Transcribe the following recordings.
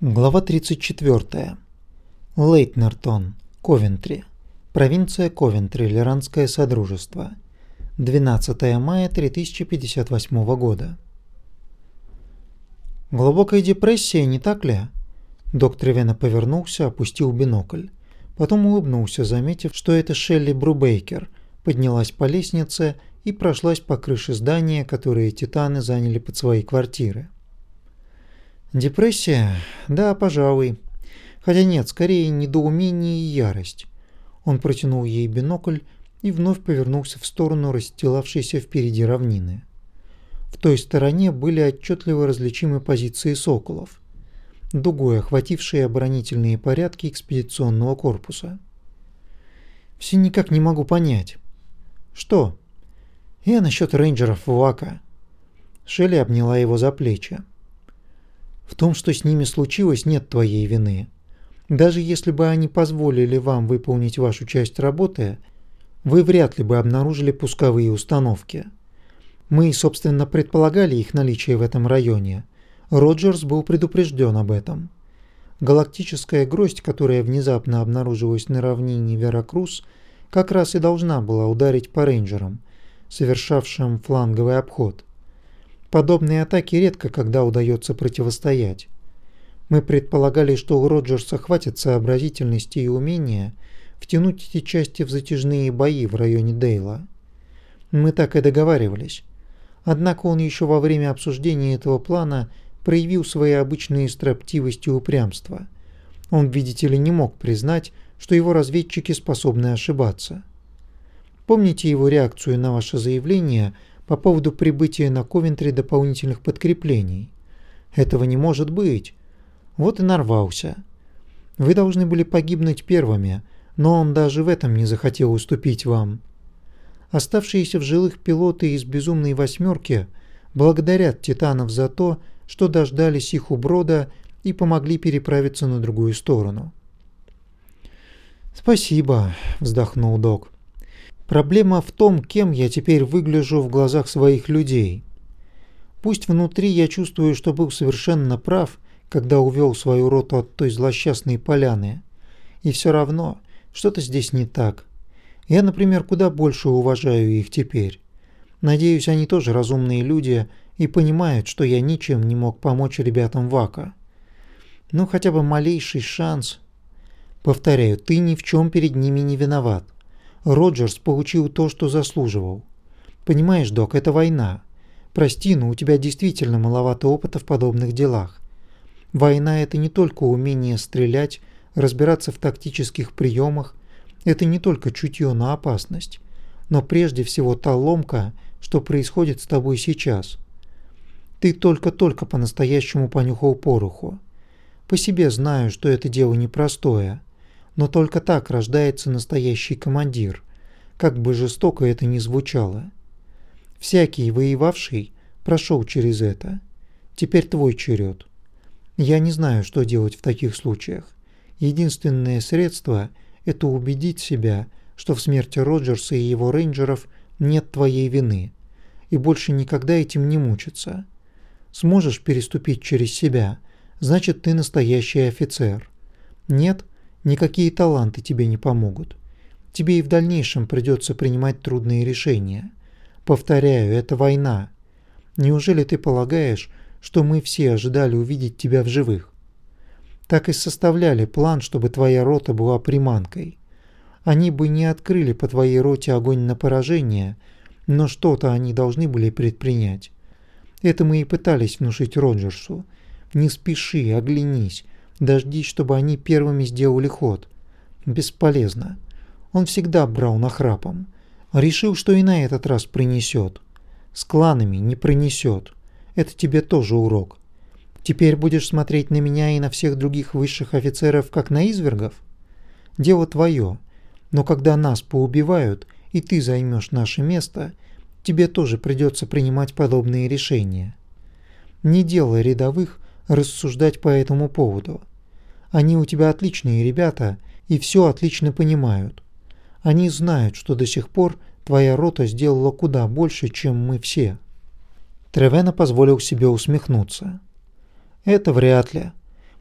Глава 34. Лейтнертон, Ковентри. Провинция Ковентри, Лиранское Содружество. 12 мая 3058 года. Глубокая депрессия, не так ли? Доктор Вена повернулся, опустил бинокль. Потом улыбнулся, заметив, что это Шелли Брубейкер, поднялась по лестнице и прошлась по крыше здания, которое титаны заняли под свои квартиры. Депрессия? Да, пожалуй. Хотя нет, скорее недоумение и ярость. Он протянул ей бинокль и вновь повернулся в сторону расстилавшейся впереди равнины. В той стороне были отчетливо различимы позиции соколов, дугой охватившие оборонительные порядки экспедиционного корпуса. Все никак не могу понять. Что? Я насчет рейнджеров Вака. Шелли обняла его за плечи. В том, что с ними случилось, нет твоей вины. Даже если бы они позволили вам выполнить вашу часть работы, вы вряд ли бы обнаружили пусковые установки. Мы, собственно, предполагали их наличие в этом районе. Роджерс был предупрежден об этом. Галактическая гроздь, которая внезапно обнаружилась на равнине Веракрус, как раз и должна была ударить по рейнджерам, совершавшим фланговый обход. Подобные атаки редко когда удается противостоять. Мы предполагали, что у Роджерса хватит сообразительности и умения втянуть эти части в затяжные бои в районе Дейла. Мы так и договаривались. Однако он еще во время обсуждения этого плана проявил свои обычные строптивость и упрямство. Он, видите ли, не мог признать, что его разведчики способны ошибаться. Помните его реакцию на ваше заявление – по поводу прибытия на Ковентри дополнительных подкреплений. Этого не может быть. Вот и нарвался. Вы должны были погибнуть первыми, но он даже в этом не захотел уступить вам. Оставшиеся в живых пилоты из «Безумной восьмерки» благодарят Титанов за то, что дождались их у брода и помогли переправиться на другую сторону. «Спасибо», – вздохнул док. Проблема в том, кем я теперь выгляжу в глазах своих людей. Пусть внутри я чувствую, что был совершенно прав, когда увел свою роту от той злосчастной поляны. И все равно, что-то здесь не так. Я, например, куда больше уважаю их теперь. Надеюсь, они тоже разумные люди и понимают, что я ничем не мог помочь ребятам Вака. Ну, хотя бы малейший шанс. Повторяю, ты ни в чем перед ними не виноват. Роджерс получил то, что заслуживал. Понимаешь, док, это война. Прости, но у тебя действительно маловато опыта в подобных делах. Война – это не только умение стрелять, разбираться в тактических приемах, это не только чутье на опасность, но прежде всего та ломка, что происходит с тобой сейчас. Ты только-только по-настоящему понюхал пороху. По себе знаю, что это дело непростое – но только так рождается настоящий командир, как бы жестоко это ни звучало. Всякий воевавший прошел через это. Теперь твой черед. Я не знаю, что делать в таких случаях. Единственное средство – это убедить себя, что в смерти Роджерса и его рейнджеров нет твоей вины, и больше никогда этим не мучиться. Сможешь переступить через себя, значит ты настоящий офицер. Нет – Никакие таланты тебе не помогут. Тебе и в дальнейшем придется принимать трудные решения. Повторяю, это война. Неужели ты полагаешь, что мы все ожидали увидеть тебя в живых? Так и составляли план, чтобы твоя рота была приманкой. Они бы не открыли по твоей роте огонь на поражение, но что-то они должны были предпринять. Это мы и пытались внушить Роджерсу. Не спеши, оглянись, Дождись, чтобы они первыми сделали ход. Бесполезно. Он всегда брал нахрапом. Решил, что и на этот раз принесет. С кланами не принесет. Это тебе тоже урок. Теперь будешь смотреть на меня и на всех других высших офицеров, как на извергов? Дело твое. Но когда нас поубивают, и ты займешь наше место, тебе тоже придется принимать подобные решения. Не делай рядовых рассуждать по этому поводу. Они у тебя отличные ребята и все отлично понимают. Они знают, что до сих пор твоя рота сделала куда больше, чем мы все». Тревена позволил себе усмехнуться. «Это вряд ли.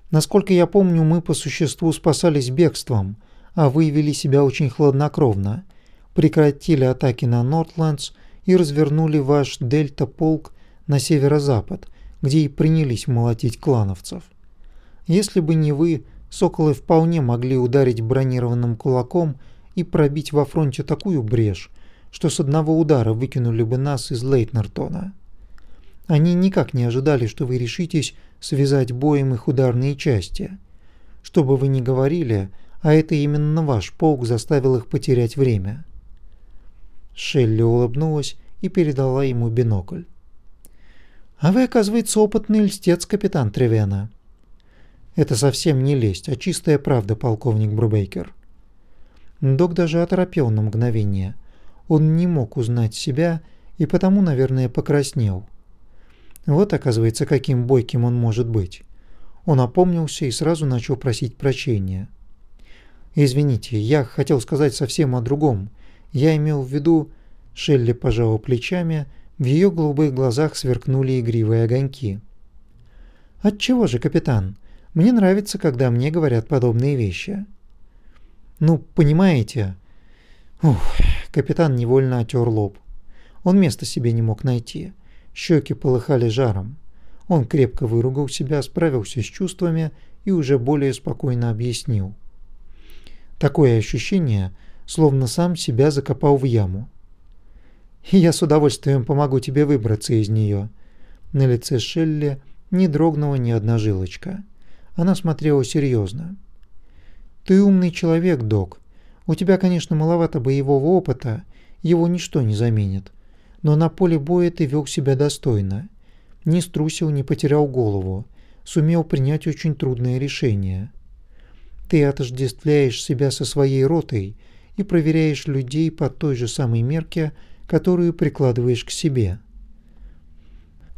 Насколько я помню, мы по существу спасались бегством, а вы вели себя очень хладнокровно, прекратили атаки на Нортландс и развернули ваш дельта-полк на северо-запад, где и принялись молотить клановцев. Если бы не вы, соколы вполне могли ударить бронированным кулаком и пробить во фронте такую брешь, что с одного удара выкинули бы нас из Лейтнертона. Они никак не ожидали, что вы решитесь связать боем их ударные части. Что бы вы ни говорили, а это именно ваш полк заставил их потерять время. Шелли улыбнулась и передала ему бинокль. «А вы, оказывается, опытный льстец, капитан Тревена». «Это совсем не лесть, а чистая правда, полковник Брубейкер». Док даже оторопел на мгновение. Он не мог узнать себя и потому, наверное, покраснел. Вот, оказывается, каким бойким он может быть. Он опомнился и сразу начал просить прощения. «Извините, я хотел сказать совсем о другом. Я имел в виду...» Шелли пожала плечами, в ее голубых глазах сверкнули игривые огоньки. «Отчего же, капитан? Мне нравится, когда мне говорят подобные вещи». «Ну, понимаете...» Ух, капитан невольно отер лоб. Он места себе не мог найти. Щеки полыхали жаром. Он крепко выругал себя, справился с чувствами и уже более спокойно объяснил. Такое ощущение, словно сам себя закопал в яму. «Я с удовольствием помогу тебе выбраться из нее». На лице Шелли не дрогнула ни одна жилочка. Она смотрела серьезно. «Ты умный человек, док. У тебя, конечно, маловато боевого опыта, его ничто не заменит но на поле боя ты вел себя достойно. Не струсил, не потерял голову, сумел принять очень трудное решение. Ты отождествляешь себя со своей ротой и проверяешь людей по той же самой мерке, которую прикладываешь к себе.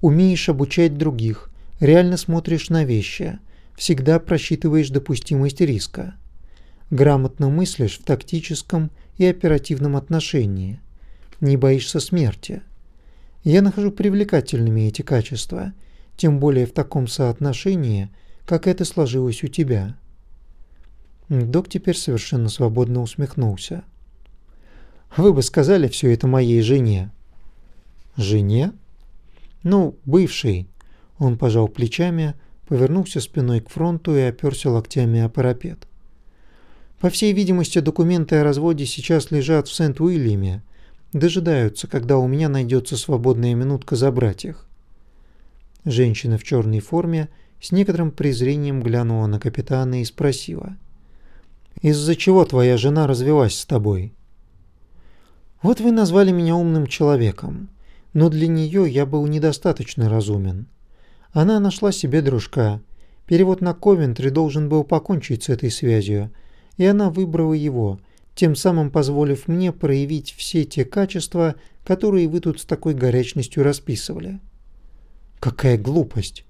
Умеешь обучать других, реально смотришь на вещи, всегда просчитываешь допустимость риска. Грамотно мыслишь в тактическом и оперативном отношении – не боишься смерти. Я нахожу привлекательными эти качества, тем более в таком соотношении, как это сложилось у тебя. Док теперь совершенно свободно усмехнулся. Вы бы сказали все это моей жене. Жене? Ну, бывшей. Он пожал плечами, повернулся спиной к фронту и оперся локтями о парапет. По всей видимости, документы о разводе сейчас лежат в Сент-Уильяме, Дожидаются, когда у меня найдется свободная минутка забрать их. Женщина в черной форме с некоторым презрением глянула на капитана и спросила. «Из-за чего твоя жена развелась с тобой?» «Вот вы назвали меня умным человеком, но для нее я был недостаточно разумен. Она нашла себе дружка. Перевод на Ковентри должен был покончить с этой связью, и она выбрала его, тем самым позволив мне проявить все те качества, которые вы тут с такой горячностью расписывали. Какая глупость!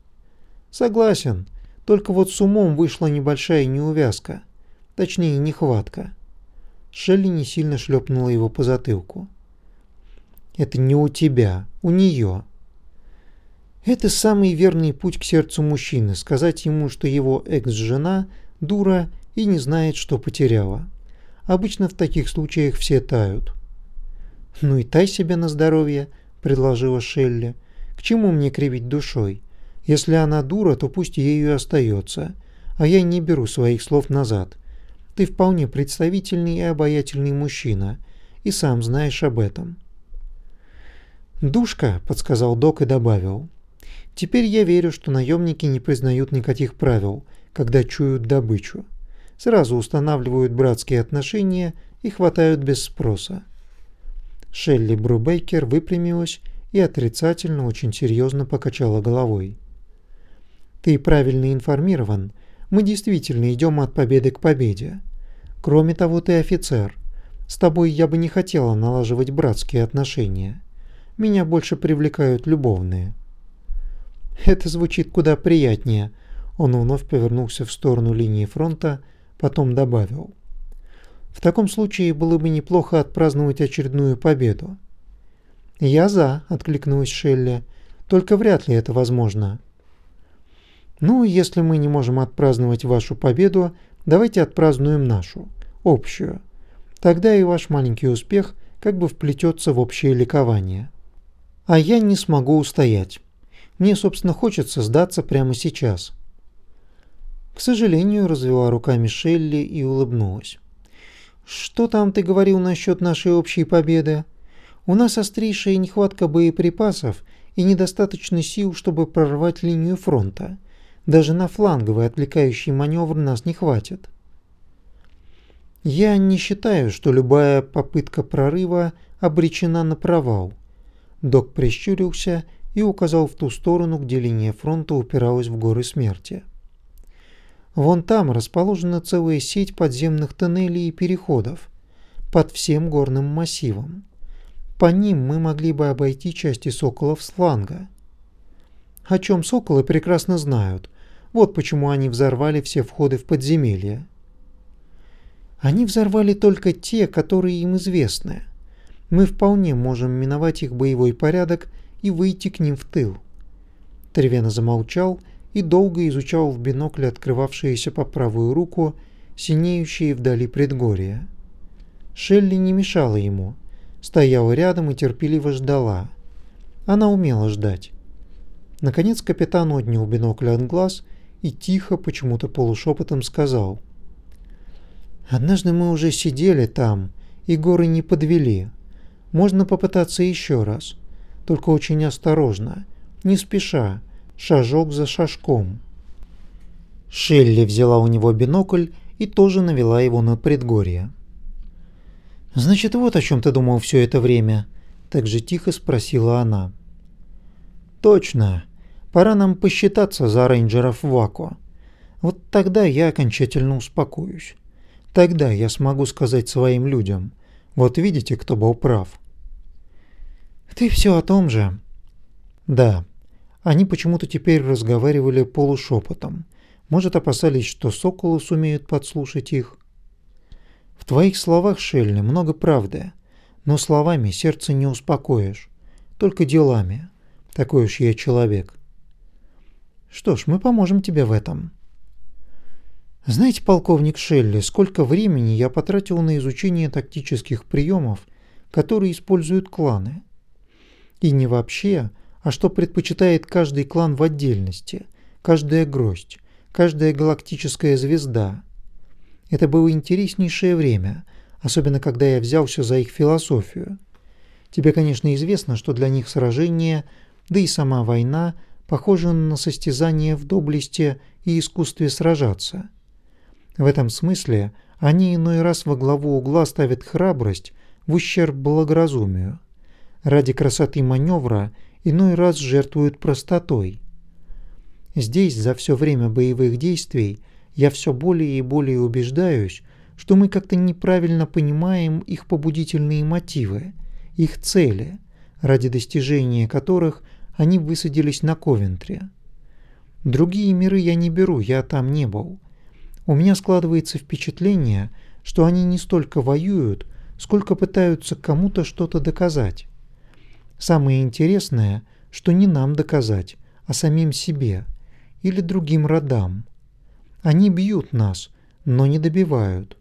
Согласен, только вот с умом вышла небольшая неувязка, точнее нехватка. Шелли не сильно шлепнула его по затылку. Это не у тебя, у нее. Это самый верный путь к сердцу мужчины, сказать ему, что его экс-жена дура и не знает, что потеряла. Обычно в таких случаях все тают. «Ну и тай себе на здоровье», – предложила Шелли. «К чему мне кривить душой? Если она дура, то пусть ею и остается, а я не беру своих слов назад. Ты вполне представительный и обаятельный мужчина, и сам знаешь об этом». «Душка», – подсказал док и добавил. «Теперь я верю, что наемники не признают никаких правил, когда чуют добычу сразу устанавливают братские отношения и хватают без спроса. Шелли Брубейкер выпрямилась и отрицательно, очень серьезно покачала головой. «Ты правильно информирован. Мы действительно идем от победы к победе. Кроме того, ты офицер. С тобой я бы не хотела налаживать братские отношения. Меня больше привлекают любовные». «Это звучит куда приятнее», он вновь повернулся в сторону линии фронта, потом добавил. В таком случае было бы неплохо отпраздновать очередную победу. «Я за», — откликнулась Шелли, — «только вряд ли это возможно». Ну, если мы не можем отпраздновать вашу победу, давайте отпразднуем нашу, общую. Тогда и ваш маленький успех как бы вплетется в общее ликование. А я не смогу устоять. Мне, собственно, хочется сдаться прямо сейчас. К сожалению, развела руками Шелли и улыбнулась. Что там ты говорил насчет нашей общей победы? У нас острейшая нехватка боеприпасов и недостаточно сил, чтобы прорвать линию фронта. Даже на фланговый отвлекающий маневр нас не хватит. Я не считаю, что любая попытка прорыва обречена на провал. Док прищурился и указал в ту сторону, где линия фронта упиралась в горы смерти. Вон там расположена целая сеть подземных тоннелей и переходов под всем горным массивом. По ним мы могли бы обойти части соколов с фланга. О чем соколы прекрасно знают. Вот почему они взорвали все входы в подземелье. Они взорвали только те, которые им известны. Мы вполне можем миновать их боевой порядок и выйти к ним в тыл. Тревена замолчал и долго изучал в бинокль открывавшиеся по правую руку синеющие вдали предгорья. Шелли не мешала ему, стояла рядом и терпеливо ждала. Она умела ждать. Наконец капитан отнял бинокль от глаз и тихо, почему-то полушепотом сказал. «Однажды мы уже сидели там, и горы не подвели. Можно попытаться еще раз, только очень осторожно, не спеша, шажок за шажком». Шелли взяла у него бинокль и тоже навела его на предгорье. «Значит, вот о чем ты думал все это время?» – так же тихо спросила она. «Точно. Пора нам посчитаться за рейнджеров Вако. Вот тогда я окончательно успокоюсь. Тогда я смогу сказать своим людям, вот видите, кто был прав». «Ты все о том же?» «Да». Они почему-то теперь разговаривали полушепотом. Может, опасались, что соколы сумеют подслушать их. В твоих словах, Шелли, много правды, но словами сердце не успокоишь, только делами. Такой уж я человек. Что ж, мы поможем тебе в этом. Знаете, полковник Шелли, сколько времени я потратил на изучение тактических приемов, которые используют кланы. И не вообще, а что предпочитает каждый клан в отдельности, каждая гроздь, каждая галактическая звезда – это было интереснейшее время, особенно когда я взялся за их философию. Тебе, конечно, известно, что для них сражение, да и сама война, похожа на состязание в доблести и искусстве сражаться. В этом смысле они иной раз во главу угла ставят храбрость в ущерб благоразумию. Ради красоты маневра иной раз жертвуют простотой. Здесь за все время боевых действий я все более и более убеждаюсь, что мы как-то неправильно понимаем их побудительные мотивы, их цели, ради достижения которых они высадились на Ковентре. Другие миры я не беру, я там не был. У меня складывается впечатление, что они не столько воюют, сколько пытаются кому-то что-то доказать. Самое интересное, что не нам доказать, а самим себе или другим родам. Они бьют нас, но не добивают.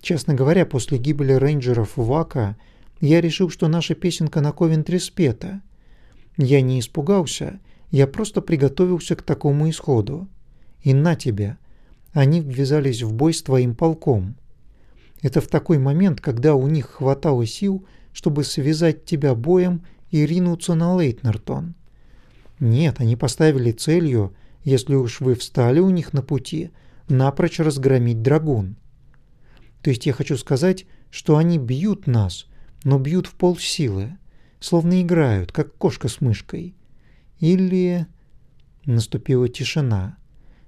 Честно говоря, после гибели рейнджеров Вака я решил, что наша песенка на Ковентре спета. Я не испугался, я просто приготовился к такому исходу. И на тебе, они ввязались в бой с твоим полком. Это в такой момент, когда у них хватало сил, чтобы связать тебя боем и ринуться на Лейтнертон. Нет, они поставили целью – если уж вы встали у них на пути, напрочь разгромить драгун. То есть я хочу сказать, что они бьют нас, но бьют в полсилы, словно играют, как кошка с мышкой. Или... Наступила тишина.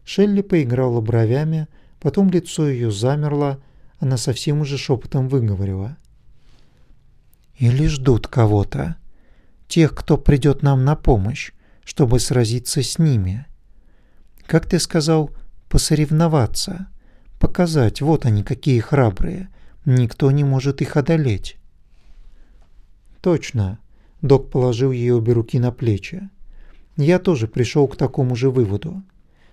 Шелли поиграла бровями, потом лицо ее замерло, она совсем уже шепотом выговорила. «Или ждут кого-то, тех, кто придет нам на помощь, чтобы сразиться с ними» как ты сказал, посоревноваться, показать, вот они какие храбрые, никто не может их одолеть. Точно, док положил ей обе руки на плечи. Я тоже пришел к такому же выводу.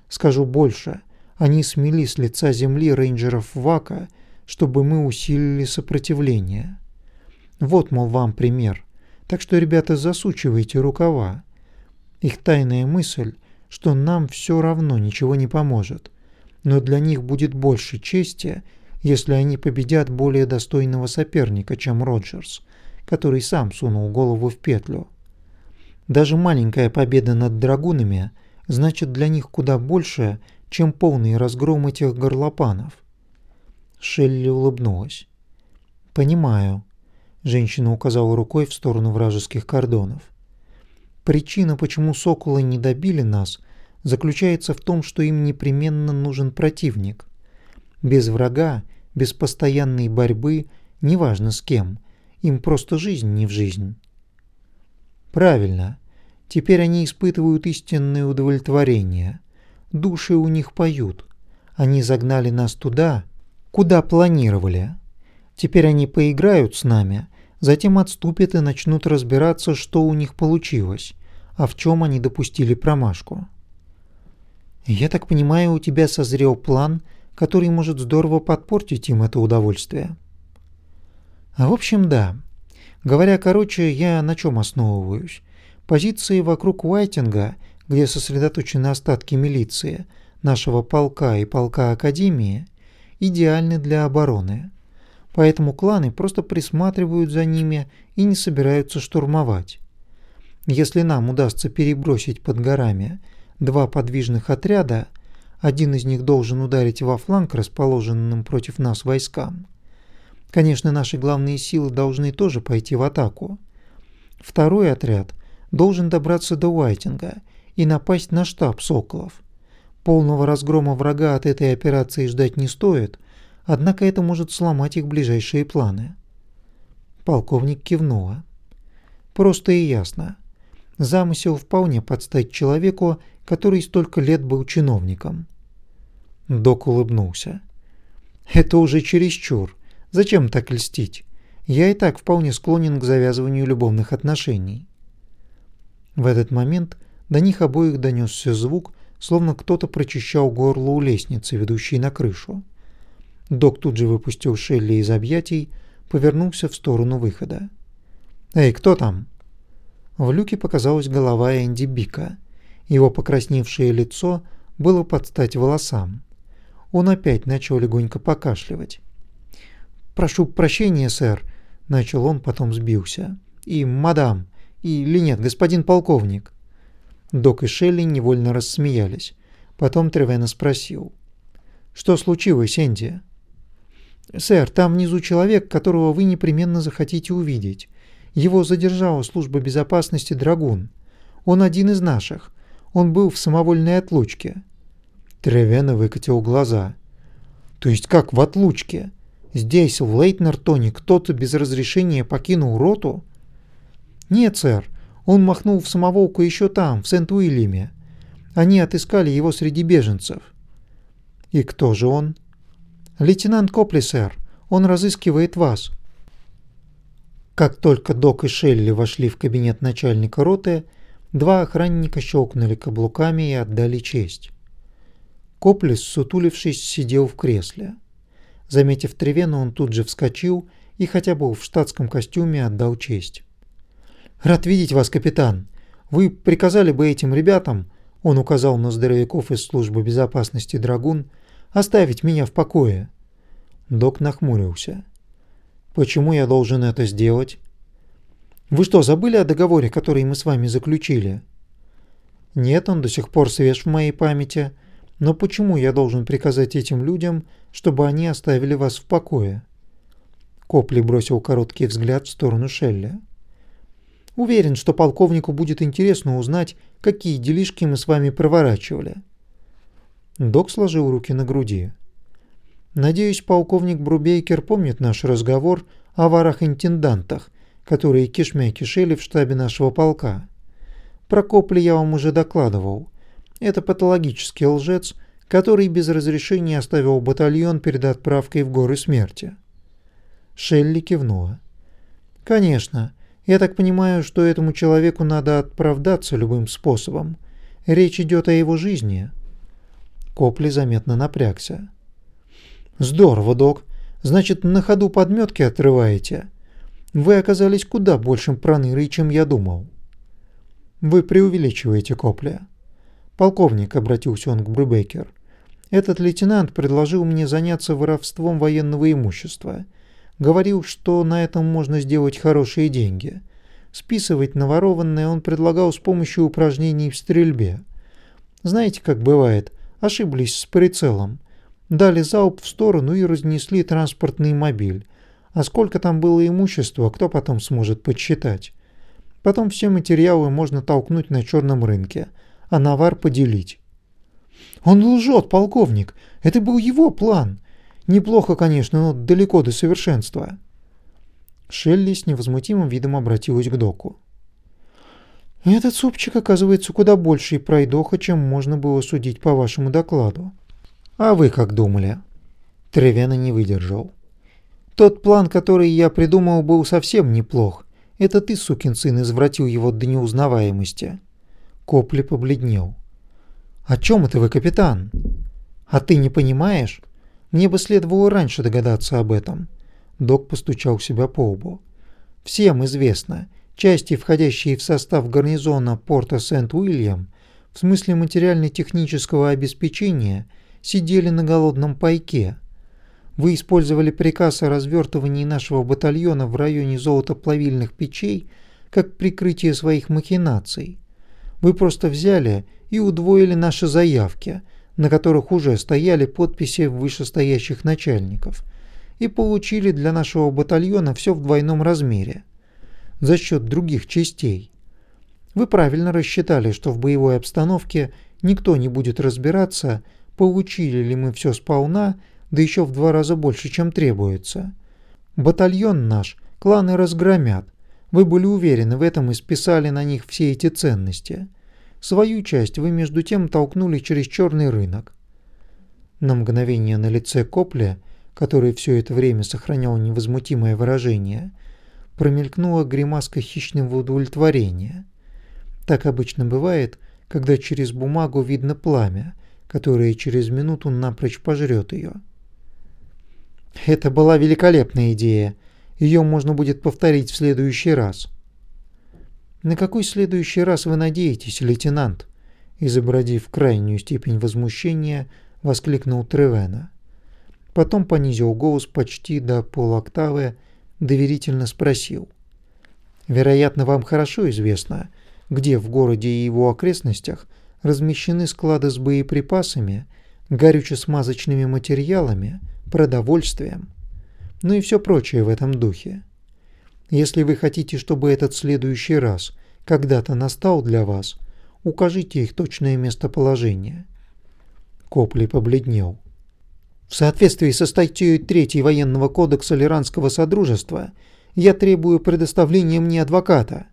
Скажу больше, они смели с лица земли рейнджеров Вака, чтобы мы усилили сопротивление. Вот, мол, вам пример. Так что, ребята, засучивайте рукава. Их тайная мысль, что нам все равно ничего не поможет. Но для них будет больше чести, если они победят более достойного соперника, чем Роджерс, который сам сунул голову в петлю. Даже маленькая победа над драгунами значит для них куда больше, чем полный разгром этих горлопанов. Шелли улыбнулась. «Понимаю», – женщина указала рукой в сторону вражеских кордонов. «Причина, почему соколы не добили нас, заключается в том, что им непременно нужен противник. Без врага, без постоянной борьбы, неважно с кем, им просто жизнь не в жизнь». «Правильно. Теперь они испытывают истинное удовлетворение. Души у них поют. Они загнали нас туда, куда планировали. Теперь они поиграют с нами, затем отступят и начнут разбираться, что у них получилось, а в чем они допустили промашку. Я так понимаю, у тебя созрел план, который может здорово подпортить им это удовольствие. А в общем, да. Говоря короче, я на чем основываюсь? Позиции вокруг Уайтинга, где сосредоточены остатки милиции, нашего полка и полка Академии, идеальны для обороны. Поэтому кланы просто присматривают за ними и не собираются штурмовать. Если нам удастся перебросить под горами два подвижных отряда, один из них должен ударить во фланг расположенным против нас войскам. Конечно, наши главные силы должны тоже пойти в атаку. Второй отряд должен добраться до Уайтинга и напасть на штаб Соколов. Полного разгрома врага от этой операции ждать не стоит, однако это может сломать их ближайшие планы. Полковник кивнула. Просто и ясно. Замысел вполне подстать человеку, который столько лет был чиновником. Док улыбнулся. «Это уже чересчур. Зачем так льстить? Я и так вполне склонен к завязыванию любовных отношений». В этот момент до них обоих донесся звук, словно кто-то прочищал горло у лестницы, ведущей на крышу. Док тут же выпустил Шелли из объятий, повернулся в сторону выхода. «Эй, кто там?» В люке показалась голова Энди Бика. Его покрасневшее лицо было под стать волосам. Он опять начал легонько покашливать. «Прошу прощения, сэр», — начал он, потом сбился. «И, мадам, или нет, господин полковник?» Док и Шелли невольно рассмеялись. Потом Тревена спросил. «Что случилось, Энди?» «Сэр, там внизу человек, которого вы непременно захотите увидеть. Его задержала служба безопасности «Драгун». Он один из наших. Он был в самовольной отлучке». Тревена выкатил глаза. «То есть как в отлучке? Здесь, в Лейтнертоне, кто-то без разрешения покинул роту?» «Нет, сэр, он махнул в самоволку еще там, в Сент-Уильяме. Они отыскали его среди беженцев». «И кто же он?» «Лейтенант Копли, сэр. Он разыскивает вас». Как только Док и Шелли вошли в кабинет начальника роты, два охранника щелкнули каблуками и отдали честь. Коплис, сутулившись, сидел в кресле. Заметив Тревену, он тут же вскочил и хотя бы в штатском костюме отдал честь. «Рад видеть вас, капитан. Вы приказали бы этим ребятам, он указал на здоровяков из службы безопасности «Драгун», оставить меня в покое». Док нахмурился. «Почему я должен это сделать?» «Вы что, забыли о договоре, который мы с вами заключили?» «Нет, он до сих пор свеж в моей памяти. Но почему я должен приказать этим людям, чтобы они оставили вас в покое?» Копли бросил короткий взгляд в сторону Шелли. Уверен, что полковнику будет интересно узнать, какие делишки мы с вами проворачивали. Док сложил руки на груди. Надеюсь, полковник Брубейкер помнит наш разговор о ворах-интендантах, которые кишмя кишели в штабе нашего полка. Про Копли я вам уже докладывал. Это патологический лжец, который без разрешения оставил батальон перед отправкой в горы смерти. Шелли кивнула. Конечно, я так понимаю, что этому человеку надо оправдаться любым способом. Речь идет о его жизни. Копли заметно напрягся. «Здорово, док. Значит, на ходу подметки отрываете? Вы оказались куда большим пронырой, чем я думал». «Вы преувеличиваете, Копли». «Полковник», — обратился он к Брюбекер, — «этот лейтенант предложил мне заняться воровством военного имущества. Говорил, что на этом можно сделать хорошие деньги. Списывать наворованное он предлагал с помощью упражнений в стрельбе. Знаете, как бывает, ошиблись с прицелом. Дали залп в сторону и разнесли транспортный мобиль. А сколько там было имущества, кто потом сможет подсчитать? Потом все материалы можно толкнуть на черном рынке, а навар поделить. Он лжет, полковник. Это был его план. Неплохо, конечно, но далеко до совершенства. Шелли с невозмутимым видом обратилась к доку. Этот супчик оказывается куда больше и пройдоха, чем можно было судить по вашему докладу. А вы как думали? Тревена не выдержал. Тот план, который я придумал, был совсем неплох. Это ты, сукин сын, извратил его до неузнаваемости. Копли побледнел. О чем это вы, капитан? А ты не понимаешь? Мне бы следовало раньше догадаться об этом. Док постучал себя по лбу. Всем известно, части, входящие в состав гарнизона порта Сент-Уильям, в смысле материально-технического обеспечения, сидели на голодном пайке. Вы использовали приказ о развертывании нашего батальона в районе золотоплавильных печей как прикрытие своих махинаций. Вы просто взяли и удвоили наши заявки, на которых уже стояли подписи вышестоящих начальников, и получили для нашего батальона все в двойном размере – за счет других частей. Вы правильно рассчитали, что в боевой обстановке никто не будет разбираться, получили ли мы все сполна, да еще в два раза больше, чем требуется. Батальон наш кланы разгромят. Вы были уверены в этом и списали на них все эти ценности. Свою часть вы между тем толкнули через черный рынок. На мгновение на лице Копля, который все это время сохранял невозмутимое выражение – промелькнула гримаска хищного удовлетворения. Так обычно бывает, когда через бумагу видно пламя, которое через минуту напрочь пожрет ее. Это была великолепная идея. Ее можно будет повторить в следующий раз. На какой следующий раз вы надеетесь, лейтенант? Изобразив крайнюю степень возмущения, воскликнул Тревена. Потом понизил голос почти до полоктавы доверительно спросил. «Вероятно, вам хорошо известно, где в городе и его окрестностях размещены склады с боеприпасами, горюче-смазочными материалами, продовольствием, ну и все прочее в этом духе. Если вы хотите, чтобы этот следующий раз когда-то настал для вас, укажите их точное местоположение». Копли побледнел. В соответствии со статьей 3 Военного кодекса Лиранского Содружества я требую предоставления мне адвоката.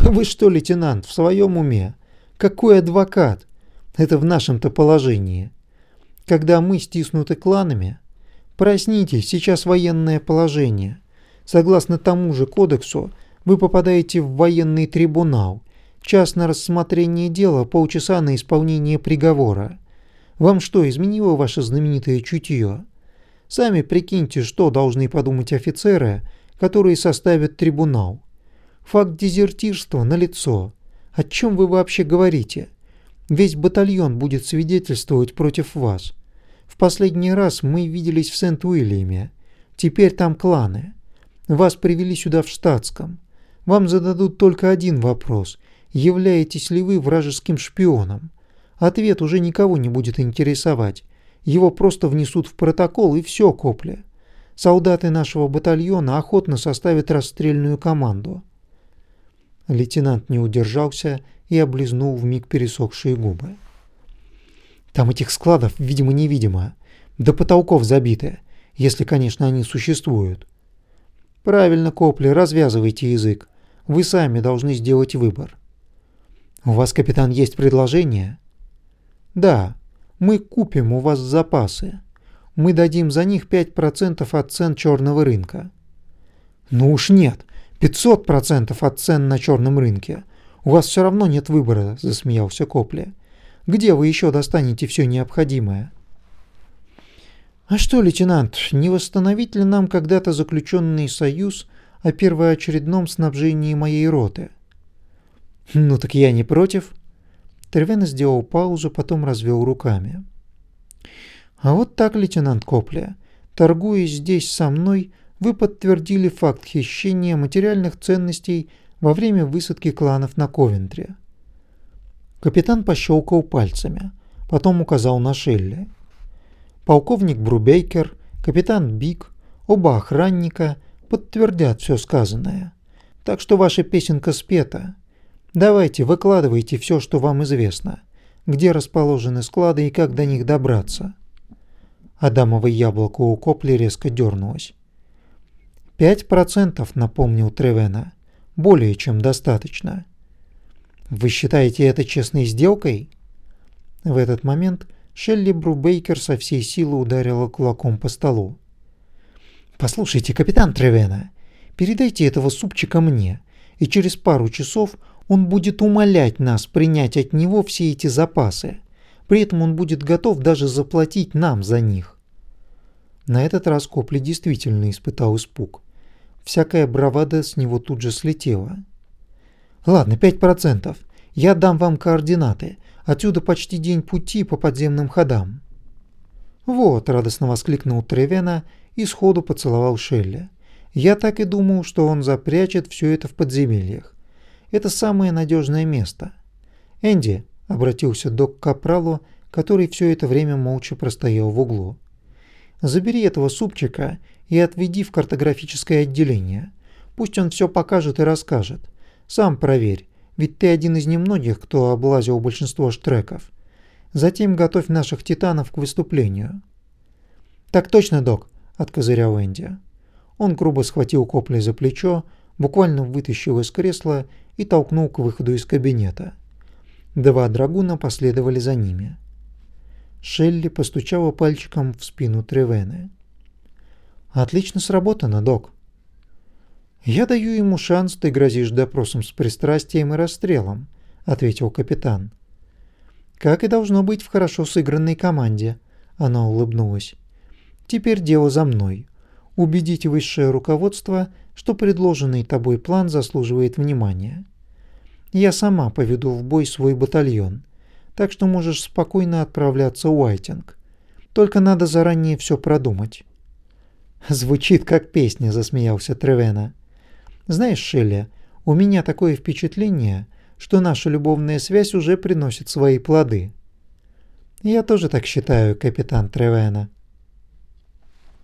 Вы что, лейтенант, в своем уме? Какой адвокат? Это в нашем-то положении. Когда мы стиснуты кланами, проснитесь, сейчас военное положение. Согласно тому же кодексу, вы попадаете в военный трибунал. Час на рассмотрение дела, полчаса на исполнение приговора. Вам что, изменило ваше знаменитое чутье? Сами прикиньте, что должны подумать офицеры, которые составят трибунал. Факт дезертирства налицо. О чем вы вообще говорите? Весь батальон будет свидетельствовать против вас. В последний раз мы виделись в Сент-Уильяме. Теперь там кланы. Вас привели сюда в штатском. Вам зададут только один вопрос. Являетесь ли вы вражеским шпионом? Ответ уже никого не будет интересовать. Его просто внесут в протокол и все, Копля. Солдаты нашего батальона охотно составят расстрельную команду. Лейтенант не удержался и облизнул вмиг пересохшие губы. Там этих складов, видимо-невидимо, до потолков забиты, если, конечно, они существуют. Правильно, Копли, развязывайте язык. Вы сами должны сделать выбор. У вас, капитан, есть предложение? Да, мы купим у вас запасы. Мы дадим за них 5% от цен черного рынка. Ну уж нет, 500% от цен на черном рынке. У вас все равно нет выбора, засмеялся Копли. Где вы еще достанете все необходимое? А что, лейтенант, не восстановить ли нам когда-то заключенный союз о первоочередном снабжении моей роты? Ну так я не против. Тервен сделал паузу, потом развел руками. А вот так, лейтенант Копля, торгуясь здесь со мной, вы подтвердили факт хищения материальных ценностей во время высадки кланов на Ковентре. Капитан пощелкал пальцами, потом указал на Шелли. Полковник Брубейкер, капитан Бик, оба охранника подтвердят все сказанное. Так что ваша песенка спета. Давайте, выкладывайте все, что вам известно. Где расположены склады и как до них добраться. Адамово яблоко у Копли резко дернулось. «Пять процентов», — напомнил Тревена. «Более чем достаточно». «Вы считаете это честной сделкой?» В этот момент Шелли Брубейкер со всей силы ударила кулаком по столу. «Послушайте, капитан Тревена, передайте этого супчика мне, и через пару часов он будет умолять нас принять от него все эти запасы. При этом он будет готов даже заплатить нам за них». На этот раз Копли действительно испытал испуг. Всякая бравада с него тут же слетела. Ладно, 5%. Я дам вам координаты. Отсюда почти день пути по подземным ходам. Вот, радостно воскликнул Тревена и сходу поцеловал Шелли. Я так и думал, что он запрячет все это в подземельях. Это самое надежное место. Энди, обратился док к Капралу, который все это время молча простоял в углу. Забери этого супчика и отведи в картографическое отделение. Пусть он все покажет и расскажет. Сам проверь, ведь ты один из немногих, кто облазил большинство штреков. Затем готовь наших титанов к выступлению. Так точно, док, откозырял Энди. Он грубо схватил Копли за плечо, буквально вытащил из кресла и толкнул к выходу из кабинета. Два драгуна последовали за ними. Шелли постучала пальчиком в спину Тревены. «Отлично сработано, док», «Я даю ему шанс, ты грозишь допросом с пристрастием и расстрелом», — ответил капитан. «Как и должно быть в хорошо сыгранной команде», — она улыбнулась. «Теперь дело за мной. Убедить высшее руководство, что предложенный тобой план заслуживает внимания. Я сама поведу в бой свой батальон, так что можешь спокойно отправляться в Уайтинг. Только надо заранее все продумать». «Звучит как песня», — засмеялся Тревена. Знаешь, Шелли, у меня такое впечатление, что наша любовная связь уже приносит свои плоды. Я тоже так считаю, капитан Тревена.